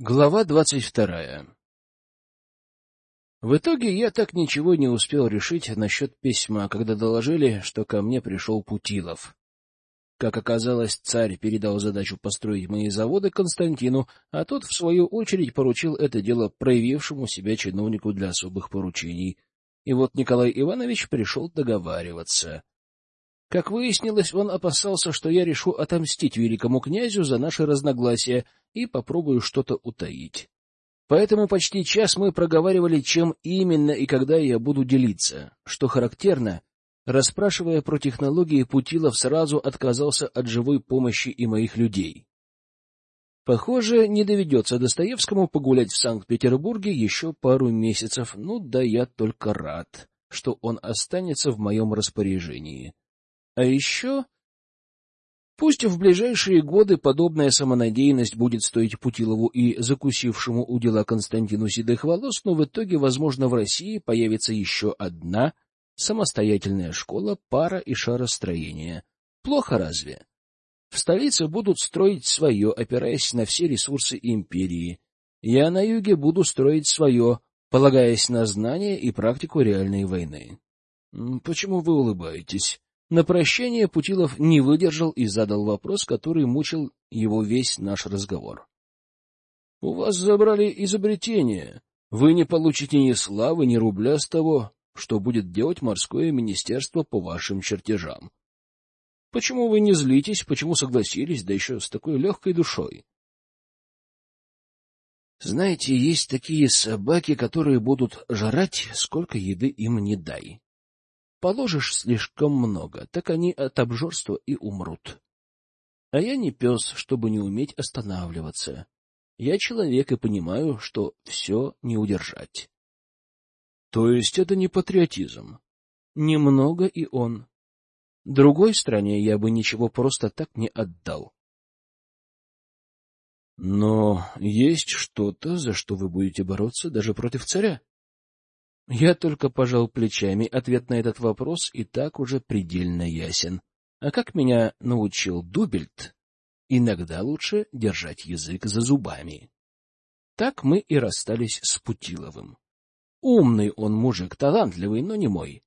Глава двадцать вторая В итоге я так ничего не успел решить насчет письма, когда доложили, что ко мне пришел Путилов. Как оказалось, царь передал задачу построить мои заводы Константину, а тот, в свою очередь, поручил это дело проявившему себя чиновнику для особых поручений. И вот Николай Иванович пришел договариваться. Как выяснилось, он опасался, что я решу отомстить великому князю за наши разногласия и попробую что-то утаить. Поэтому почти час мы проговаривали, чем именно и когда я буду делиться. Что характерно, расспрашивая про технологии, Путилов сразу отказался от живой помощи и моих людей. Похоже, не доведется Достоевскому погулять в Санкт-Петербурге еще пару месяцев. Ну да я только рад, что он останется в моем распоряжении. А еще... Пусть в ближайшие годы подобная самонадеянность будет стоить Путилову и закусившему у дела Константину седых волос, но в итоге, возможно, в России появится еще одна самостоятельная школа пара и шаростроения. Плохо разве? В столице будут строить свое, опираясь на все ресурсы империи. Я на юге буду строить свое, полагаясь на знания и практику реальной войны. Почему вы улыбаетесь? На прощание Путилов не выдержал и задал вопрос, который мучил его весь наш разговор. — У вас забрали изобретение. Вы не получите ни славы, ни рубля с того, что будет делать морское министерство по вашим чертежам. Почему вы не злитесь, почему согласились, да еще с такой легкой душой? Знаете, есть такие собаки, которые будут жрать, сколько еды им не дай. Положишь слишком много, так они от обжорства и умрут. А я не пес, чтобы не уметь останавливаться. Я человек и понимаю, что все не удержать. То есть это не патриотизм? Немного и он. Другой стране я бы ничего просто так не отдал. Но есть что-то, за что вы будете бороться даже против царя. Я только пожал плечами, ответ на этот вопрос и так уже предельно ясен. А как меня научил Дубельт, иногда лучше держать язык за зубами. Так мы и расстались с Путиловым. Умный он мужик, талантливый, но не мой.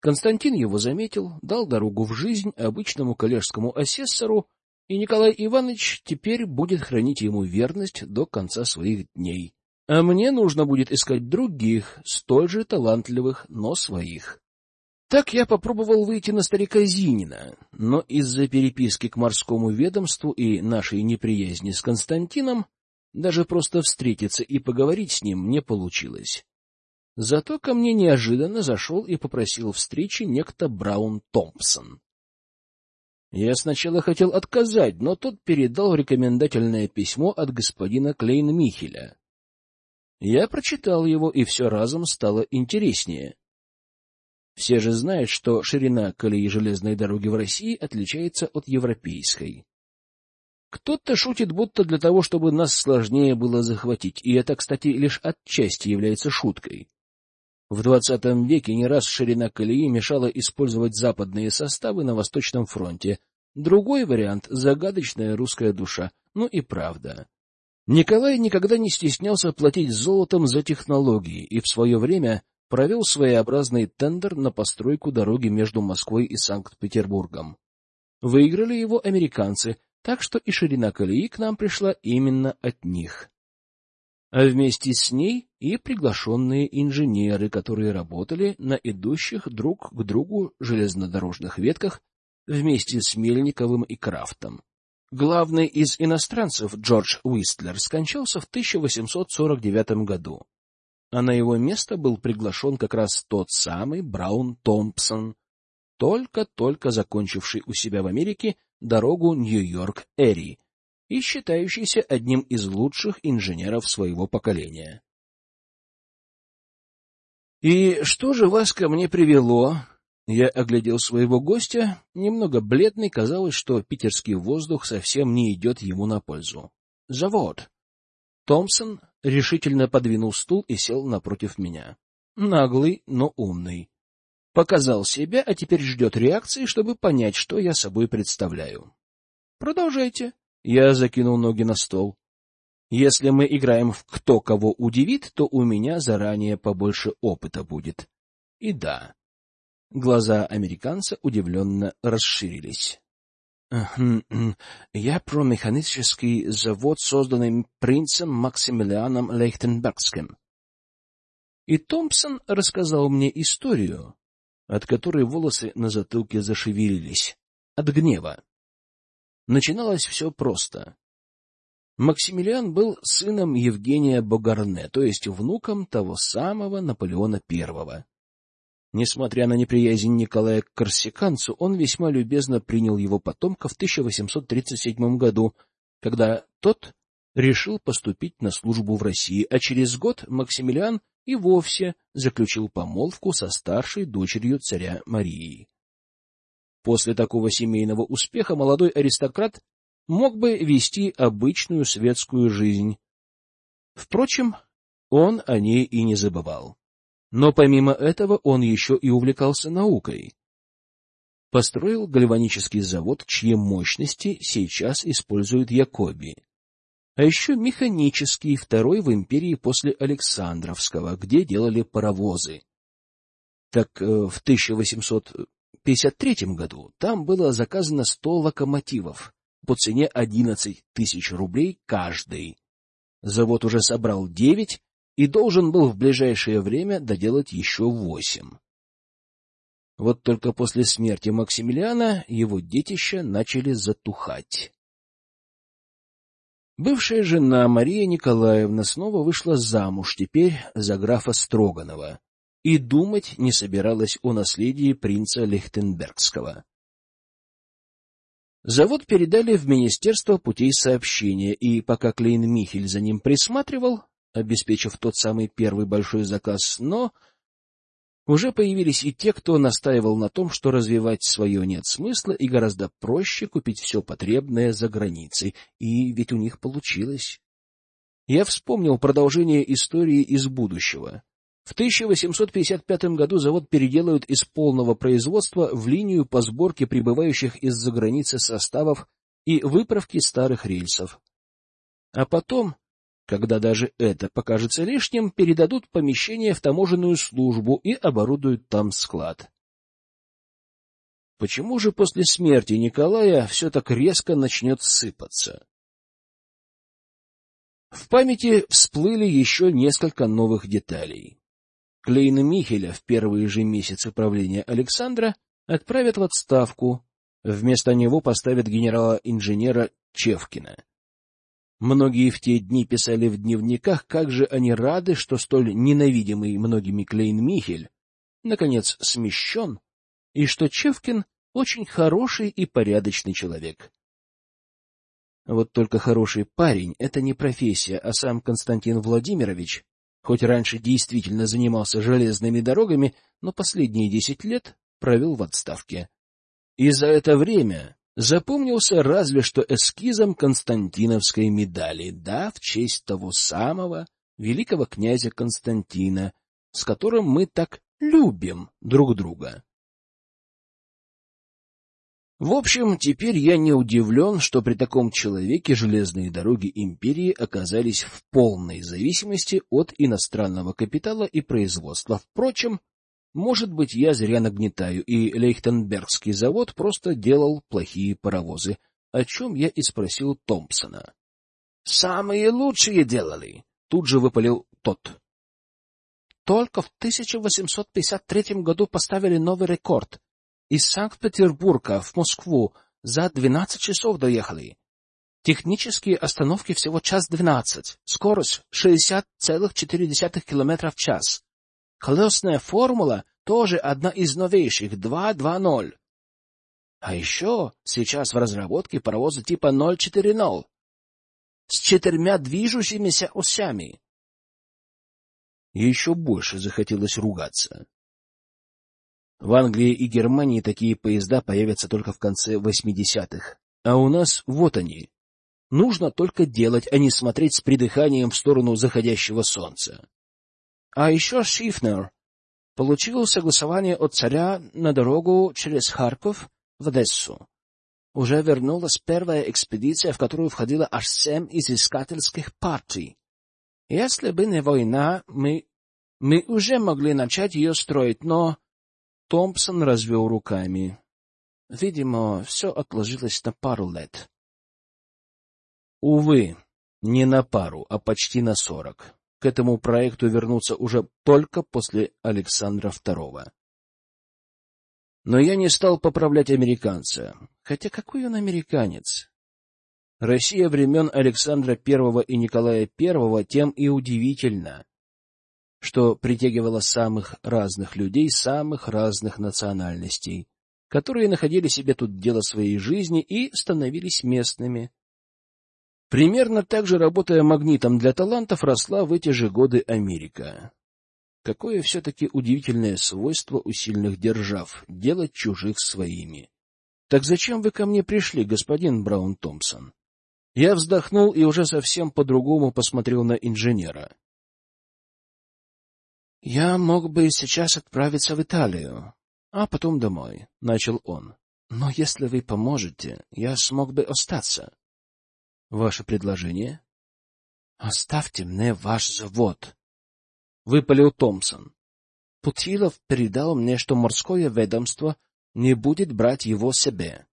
Константин его заметил, дал дорогу в жизнь обычному коллежскому асессору, и Николай Иванович теперь будет хранить ему верность до конца своих дней. А мне нужно будет искать других, столь же талантливых, но своих. Так я попробовал выйти на старика Зинина, но из-за переписки к морскому ведомству и нашей неприязни с Константином даже просто встретиться и поговорить с ним не получилось. Зато ко мне неожиданно зашел и попросил встречи некто Браун Томпсон. Я сначала хотел отказать, но тот передал рекомендательное письмо от господина Клейн-Михеля, я прочитал его, и все разом стало интереснее. Все же знают, что ширина колеи железной дороги в России отличается от европейской. Кто-то шутит, будто для того, чтобы нас сложнее было захватить, и это, кстати, лишь отчасти является шуткой. В XX веке не раз ширина колеи мешала использовать западные составы на Восточном фронте. Другой вариант — загадочная русская душа. Ну и правда. Николай никогда не стеснялся платить золотом за технологии и в свое время провел своеобразный тендер на постройку дороги между Москвой и Санкт-Петербургом. Выиграли его американцы, так что и ширина колеи к нам пришла именно от них. А вместе с ней и приглашенные инженеры, которые работали на идущих друг к другу железнодорожных ветках вместе с Мельниковым и Крафтом. Главный из иностранцев, Джордж Уистлер, скончался в 1849 году, а на его место был приглашен как раз тот самый Браун Томпсон, только-только закончивший у себя в Америке дорогу Нью-Йорк-Эри и считающийся одним из лучших инженеров своего поколения. — И что же вас ко мне привело? Я оглядел своего гостя, немного бледный, казалось, что питерский воздух совсем не идет ему на пользу. «Завод!» Томпсон решительно подвинул стул и сел напротив меня. Наглый, но умный. Показал себя, а теперь ждет реакции, чтобы понять, что я собой представляю. «Продолжайте». Я закинул ноги на стол. Если мы играем в «Кто кого удивит», то у меня заранее побольше опыта будет. И да, глаза американца удивленно расширились. Я про механический завод, созданный принцем Максимилианом Лейхтенбергским. И Томпсон рассказал мне историю, от которой волосы на затылке зашевелились. От гнева. Начиналось все просто. Максимилиан был сыном Евгения Богарне, то есть внуком того самого Наполеона I. Несмотря на неприязнь Николая к корсиканцу, он весьма любезно принял его потомка в 1837 году, когда тот решил поступить на службу в России, а через год Максимилиан и вовсе заключил помолвку со старшей дочерью царя Марии. После такого семейного успеха молодой аристократ мог бы вести обычную светскую жизнь. Впрочем, он о ней и не забывал. Но помимо этого он еще и увлекался наукой. Построил гальванический завод, чьи мощности сейчас использует Якоби. А еще механический, второй в империи после Александровского, где делали паровозы. Так э, в 1853 году там было заказано 100 локомотивов, по цене 11 тысяч рублей каждый. Завод уже собрал девять и должен был в ближайшее время доделать еще восемь. Вот только после смерти Максимилиана его детища начали затухать. Бывшая жена Мария Николаевна снова вышла замуж теперь за графа Строганова и думать не собиралась о наследии принца Лихтенбергского. Завод передали в Министерство путей сообщения, и пока Клейн Михель за ним присматривал, обеспечив тот самый первый большой заказ, но уже появились и те, кто настаивал на том, что развивать свое нет смысла и гораздо проще купить все потребное за границей, и ведь у них получилось. Я вспомнил продолжение истории из будущего. В 1855 году завод переделают из полного производства в линию по сборке прибывающих из-за границы составов и выправке старых рельсов. А потом, когда даже это покажется лишним, передадут помещение в таможенную службу и оборудуют там склад. Почему же после смерти Николая все так резко начнет сыпаться? В памяти всплыли еще несколько новых деталей. Клейна Михеля в первые же месяцы правления Александра отправят в отставку, вместо него поставят генерала-инженера Чевкина. Многие в те дни писали в дневниках, как же они рады, что столь ненавидимый многими Клейн Михель наконец смещен, и что Чевкин очень хороший и порядочный человек. Вот только хороший парень — это не профессия, а сам Константин Владимирович Хоть раньше действительно занимался железными дорогами, но последние десять лет провел в отставке. И за это время запомнился разве что эскизом Константиновской медали, да, в честь того самого великого князя Константина, с которым мы так любим друг друга. В общем, теперь я не удивлен, что при таком человеке железные дороги империи оказались в полной зависимости от иностранного капитала и производства. Впрочем, может быть, я зря нагнетаю, и Лейхтенбергский завод просто делал плохие паровозы, о чем я и спросил Томпсона. — Самые лучшие делали! — тут же выпалил тот. — Только в 1853 году поставили новый рекорд — из Санкт-Петербурга в Москву за 12 часов доехали. Технические остановки всего час двенадцать. Скорость 60,4 км в час. Колесная формула тоже одна из новейших, 2.2.0. А еще сейчас в разработке паровоза типа 0.4.0 с четырьмя движущимися осями. Еще больше захотелось ругаться. В Англии и Германии такие поезда появятся только в конце 80-х. А у нас вот они. Нужно только делать, а не смотреть с придыханием в сторону заходящего солнца. А еще Шифнер получил согласование от царя на дорогу через Харьков в Одессу. уже вернулась первая экспедиция, в которую входило аж семь изыскательских партий. Если бы не война, мы... мы уже могли начать ее строить, но... Томпсон развел руками. Видимо, все отложилось на пару лет. Увы, не на пару, а почти на сорок. К этому проекту вернуться уже только после Александра II. Но я не стал поправлять американца. Хотя какой он американец? Россия времен Александра I и Николая I тем и удивительна, что притягивала самых разных людей, самых разных национальностей, которые находили себе тут дело своей жизни и становились местными. Примерно так же, работая магнитом для талантов, росла в эти же годы Америка. Какое все-таки удивительное свойство у сильных держав — делать чужих своими. Так зачем вы ко мне пришли, господин Браун Томпсон? Я вздохнул и уже совсем по-другому посмотрел на инженера. — Я мог бы сейчас отправиться в Италию, а потом домой, — начал он. — Но если вы поможете, я смог бы остаться. — Ваше предложение? — Оставьте мне ваш завод, — выпалил Томпсон. Путилов передал мне, что морское ведомство не будет брать его себе.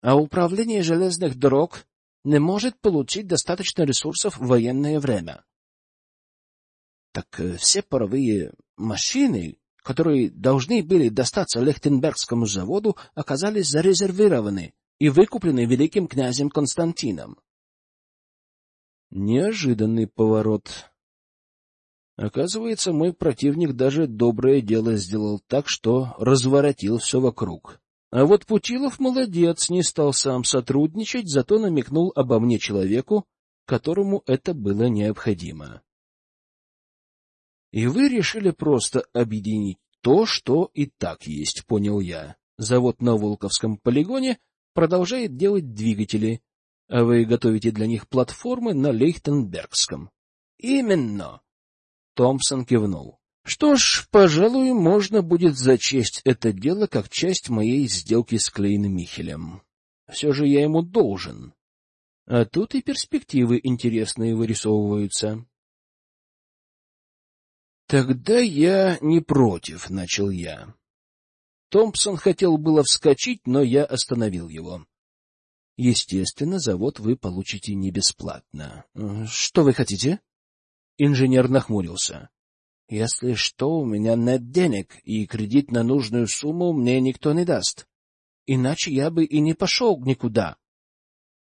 А управление железных дорог не может получить достаточно ресурсов в военное время. Так э, все паровые машины, которые должны были достаться Лехтенбергскому заводу, оказались зарезервированы и выкуплены великим князем Константином. Неожиданный поворот. Оказывается, мой противник даже доброе дело сделал так, что разворотил все вокруг. А вот Путилов молодец, не стал сам сотрудничать, зато намекнул обо мне человеку, которому это было необходимо. И вы решили просто объединить то, что и так есть, понял я. Завод на Волковском полигоне продолжает делать двигатели, а вы готовите для них платформы на Лейхтенбергском. — Именно. Томпсон кивнул. — Что ж, пожалуй, можно будет зачесть это дело как часть моей сделки с Клейн Михелем. Все же я ему должен. А тут и перспективы интересные вырисовываются. Тогда я не против, — начал я. Томпсон хотел было вскочить, но я остановил его. Естественно, завод вы получите не бесплатно. Что вы хотите? Инженер нахмурился. Если что, у меня нет денег, и кредит на нужную сумму мне никто не даст. Иначе я бы и не пошел никуда.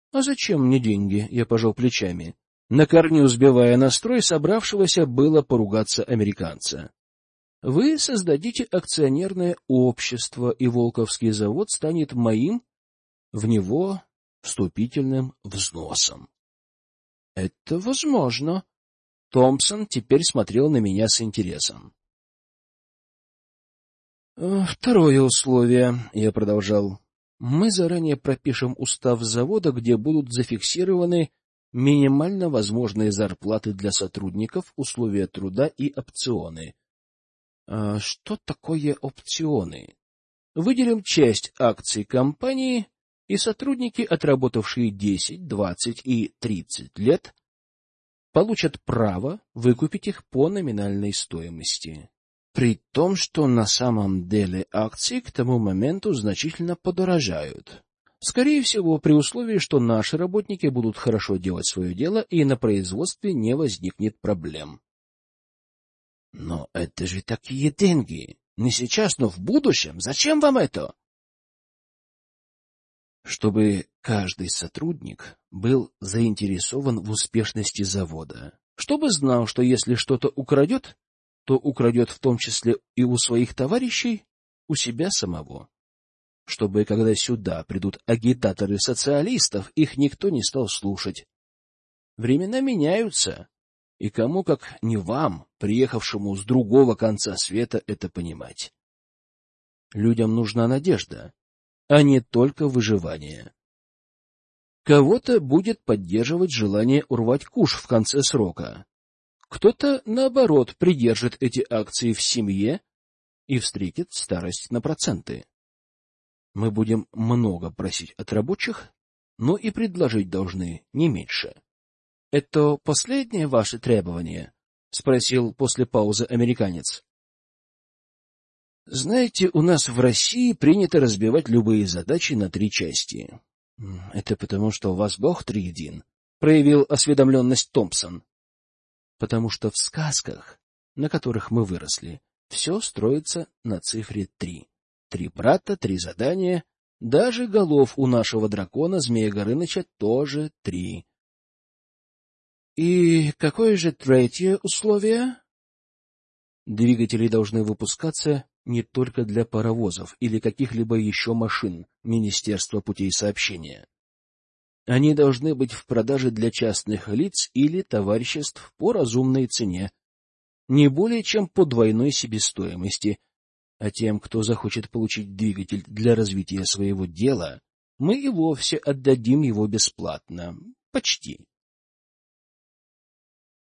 — А зачем мне деньги? — я пожал плечами на корню сбивая настрой собравшегося было поругаться американца. Вы создадите акционерное общество, и Волковский завод станет моим в него вступительным взносом. Это возможно. Томпсон теперь смотрел на меня с интересом. Второе условие, я продолжал. Мы заранее пропишем устав завода, где будут зафиксированы минимально возможные зарплаты для сотрудников, условия труда и опционы. А что такое опционы? Выделим часть акций компании, и сотрудники, отработавшие 10, 20 и 30 лет, получат право выкупить их по номинальной стоимости. При том, что на самом деле акции к тому моменту значительно подорожают. Скорее всего, при условии, что наши работники будут хорошо делать свое дело и на производстве не возникнет проблем. Но это же такие деньги. Не сейчас, но в будущем. Зачем вам это? Чтобы каждый сотрудник был заинтересован в успешности завода. Чтобы знал, что если что-то украдет, то украдет в том числе и у своих товарищей, у себя самого чтобы, когда сюда придут агитаторы социалистов, их никто не стал слушать. Времена меняются, и кому, как не вам, приехавшему с другого конца света, это понимать. Людям нужна надежда, а не только выживание. Кого-то будет поддерживать желание урвать куш в конце срока. Кто-то, наоборот, придержит эти акции в семье и встретит старость на проценты. Мы будем много просить от рабочих, но и предложить должны не меньше. — Это последнее ваше требование? — спросил после паузы американец. — Знаете, у нас в России принято разбивать любые задачи на три части. — Это потому, что у вас Бог триедин, — проявил осведомленность Томпсон. — Потому что в сказках, на которых мы выросли, все строится на цифре три. Три брата, три задания, даже голов у нашего дракона Змея Горыныча тоже три. И какое же третье условие? Двигатели должны выпускаться не только для паровозов или каких-либо еще машин Министерства путей сообщения. Они должны быть в продаже для частных лиц или товариществ по разумной цене, не более чем по двойной себестоимости, а тем, кто захочет получить двигатель для развития своего дела, мы и вовсе отдадим его бесплатно. Почти. —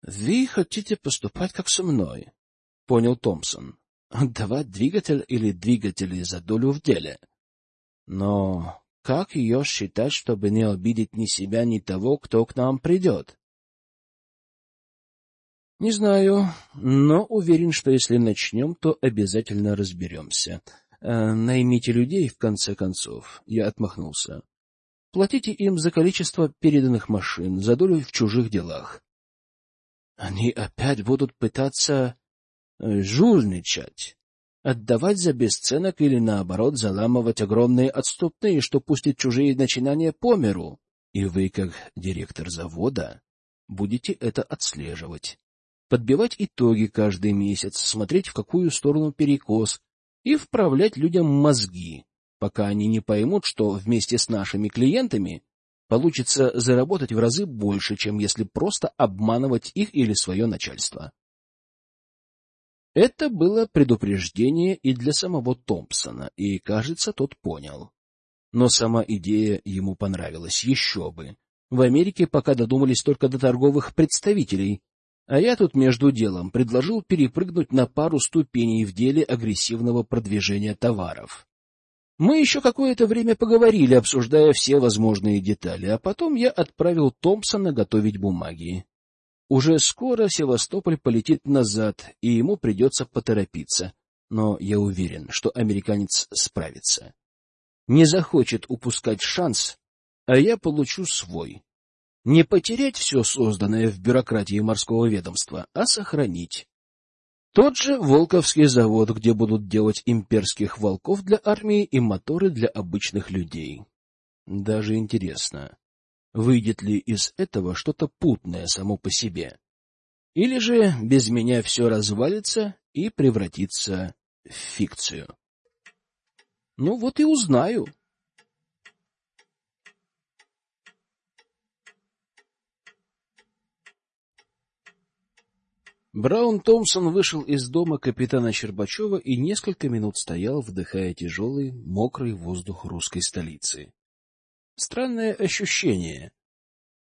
Вы хотите поступать как со мной? — понял Томпсон. — Отдавать двигатель или двигатели за долю в деле. Но как ее считать, чтобы не обидеть ни себя, ни того, кто к нам придет? Не знаю, но уверен, что если начнем, то обязательно разберемся. Э, наймите людей, в конце концов. Я отмахнулся. Платите им за количество переданных машин, за долю в чужих делах. Они опять будут пытаться э, жульничать, отдавать за бесценок или, наоборот, заламывать огромные отступные, что пустит чужие начинания по миру. И вы, как директор завода, будете это отслеживать подбивать итоги каждый месяц, смотреть, в какую сторону перекос, и вправлять людям мозги, пока они не поймут, что вместе с нашими клиентами получится заработать в разы больше, чем если просто обманывать их или свое начальство. Это было предупреждение и для самого Томпсона, и, кажется, тот понял. Но сама идея ему понравилась, еще бы. В Америке пока додумались только до торговых представителей, а я тут между делом предложил перепрыгнуть на пару ступеней в деле агрессивного продвижения товаров. Мы еще какое-то время поговорили, обсуждая все возможные детали, а потом я отправил Томпсона готовить бумаги. Уже скоро Севастополь полетит назад, и ему придется поторопиться, но я уверен, что американец справится. Не захочет упускать шанс, а я получу свой. Не потерять все созданное в бюрократии морского ведомства, а сохранить. Тот же Волковский завод, где будут делать имперских волков для армии и моторы для обычных людей. Даже интересно, выйдет ли из этого что-то путное само по себе? Или же без меня все развалится и превратится в фикцию? Ну вот и узнаю. Браун Томпсон вышел из дома капитана Щербачева и несколько минут стоял, вдыхая тяжелый, мокрый воздух русской столицы. Странное ощущение.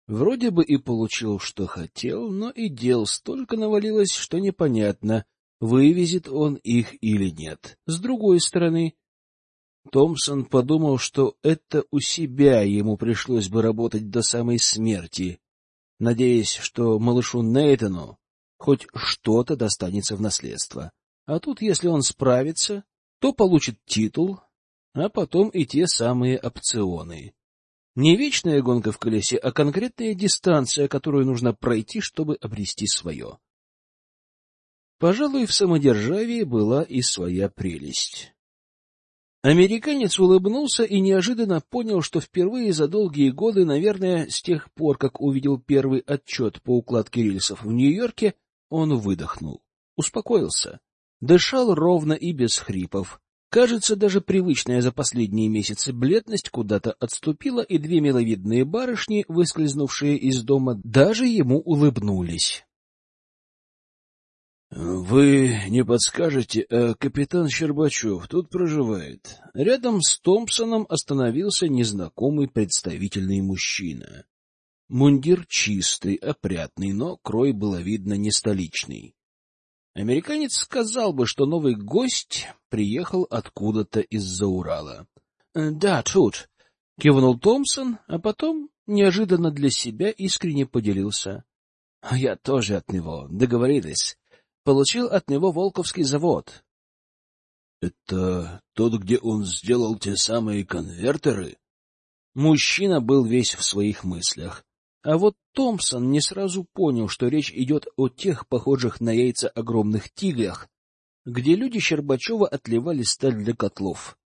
Вроде бы и получил, что хотел, но и дел столько навалилось, что непонятно, вывезет он их или нет. С другой стороны, Томпсон подумал, что это у себя ему пришлось бы работать до самой смерти, надеясь, что малышу Нейтану хоть что-то достанется в наследство. А тут, если он справится, то получит титул, а потом и те самые опционы. Не вечная гонка в колесе, а конкретная дистанция, которую нужно пройти, чтобы обрести свое. Пожалуй, в самодержавии была и своя прелесть. Американец улыбнулся и неожиданно понял, что впервые за долгие годы, наверное, с тех пор, как увидел первый отчет по укладке рельсов в Нью-Йорке, он выдохнул, успокоился, дышал ровно и без хрипов. Кажется, даже привычная за последние месяцы бледность куда-то отступила, и две миловидные барышни, выскользнувшие из дома, даже ему улыбнулись. — Вы не подскажете, а капитан Щербачев тут проживает? Рядом с Томпсоном остановился незнакомый представительный мужчина. Мундир чистый, опрятный, но крой было видно не столичный. Американец сказал бы, что новый гость приехал откуда-то из-за Урала. Да, тут, — кивнул Томпсон, а потом неожиданно для себя искренне поделился. — Я тоже от него, договорились. Получил от него Волковский завод. — Это тот, где он сделал те самые конвертеры? Мужчина был весь в своих мыслях. А вот Томпсон не сразу понял, что речь идет о тех, похожих на яйца огромных тиглях, где люди Щербачева отливали сталь для котлов.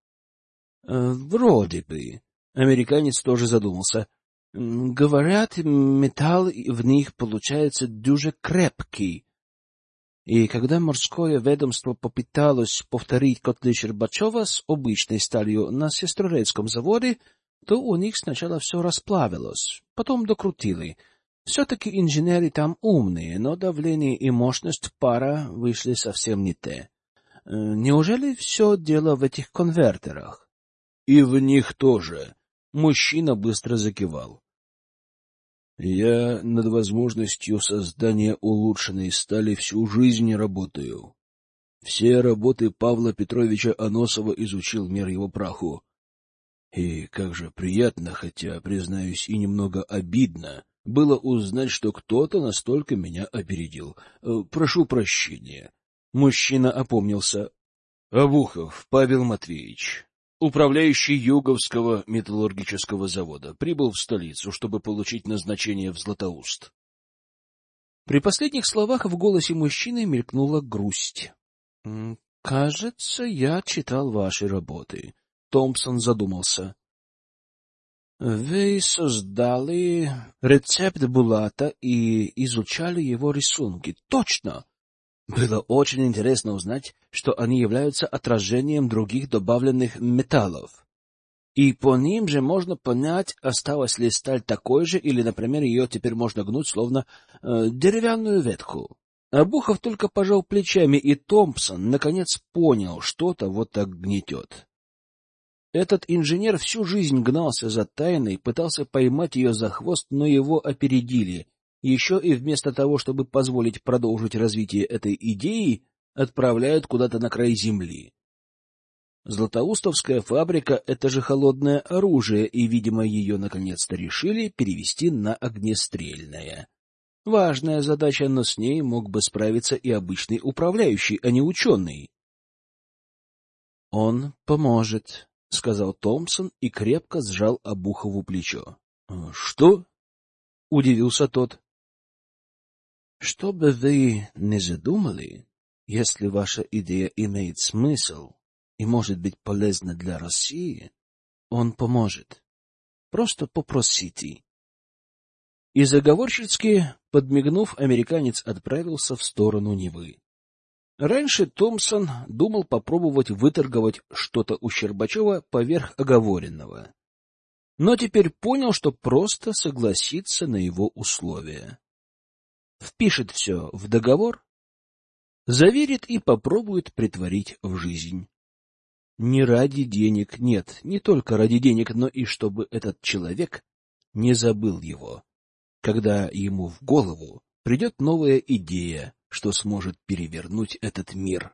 Э, — Вроде бы. Американец тоже задумался. — Говорят, металл в них получается дуже крепкий. И когда морское ведомство попыталось повторить котлы Щербачева с обычной сталью на Сестрорецком заводе, то у них сначала все расплавилось, потом докрутили. Все-таки инженеры там умные, но давление и мощность пара вышли совсем не те. Э, неужели все дело в этих конвертерах? — И в них тоже. Мужчина быстро закивал. Я над возможностью создания улучшенной стали всю жизнь работаю. Все работы Павла Петровича Аносова изучил мир его праху. И как же приятно, хотя, признаюсь, и немного обидно, было узнать, что кто-то настолько меня опередил. Э, прошу прощения. Мужчина опомнился. Авухов Павел Матвеевич, управляющий Юговского металлургического завода, прибыл в столицу, чтобы получить назначение в Златоуст. При последних словах в голосе мужчины мелькнула грусть. — Кажется, я читал ваши работы. Томпсон задумался. — Вы создали рецепт Булата и изучали его рисунки. Точно! Было очень интересно узнать, что они являются отражением других добавленных металлов. И по ним же можно понять, осталась ли сталь такой же, или, например, ее теперь можно гнуть, словно э, деревянную ветку. Обухов только пожал плечами, и Томпсон, наконец, понял, что-то вот так гнетет. Этот инженер всю жизнь гнался за тайной, пытался поймать ее за хвост, но его опередили, еще и вместо того, чтобы позволить продолжить развитие этой идеи, отправляют куда-то на край земли. Златоустовская фабрика — это же холодное оружие, и, видимо, ее наконец-то решили перевести на огнестрельное. Важная задача, но с ней мог бы справиться и обычный управляющий, а не ученый. — Он поможет, — сказал Томпсон и крепко сжал Обухову плечо. — Что? — удивился тот. Что бы вы ни задумали, если ваша идея имеет смысл и может быть полезна для России, он поможет. Просто попросите. И заговорщицки, подмигнув, американец отправился в сторону Невы. Раньше Томпсон думал попробовать выторговать что-то у Щербачева поверх оговоренного. Но теперь понял, что просто согласится на его условия впишет все в договор, заверит и попробует притворить в жизнь. Не ради денег, нет, не только ради денег, но и чтобы этот человек не забыл его, когда ему в голову придет новая идея, что сможет перевернуть этот мир.